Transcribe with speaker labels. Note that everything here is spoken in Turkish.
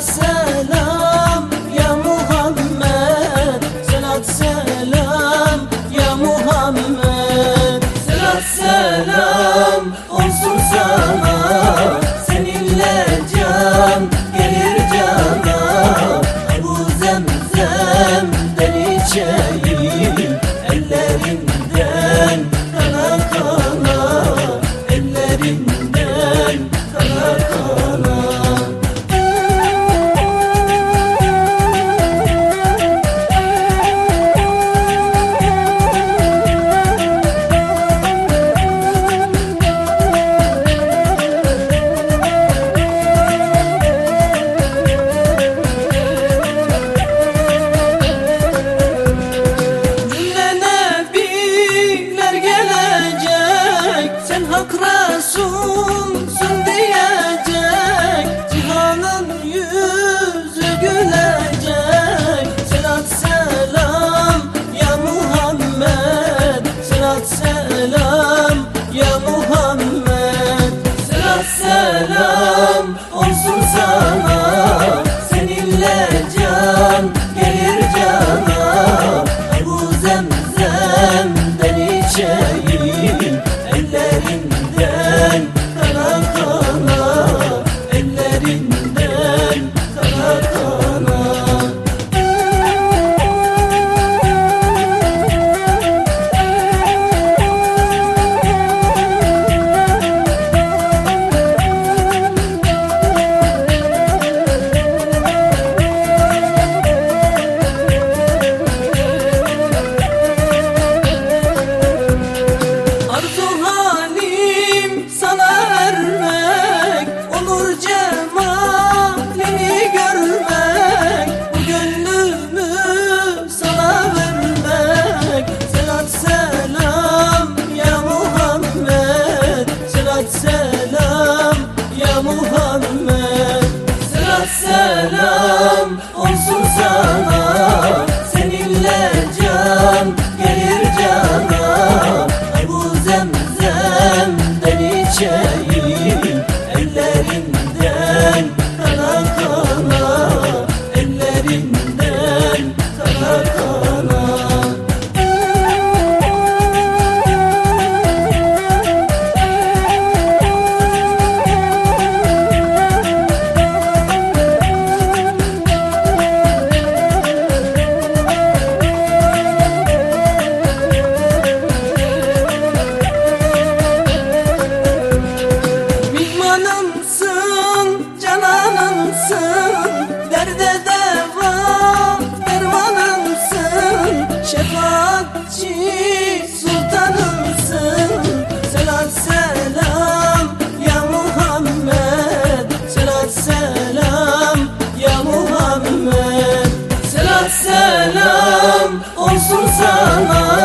Speaker 1: selam ya Muhammed. Salat selam ya Muhammed. Salat selam. Yok Resulsün diyecek Cihanın yüzü gülecek. Selat selam ya Muhammed. Selat selam ya Muhammed. Selat selam olsun sana. Seninle can gelir 谢。dermanımsın Derde devam dermanımsın Şefaatçi sultanımsın. Selam selam ya Muhammed Selam selam ya Muhammed. Selam selam olsun sana.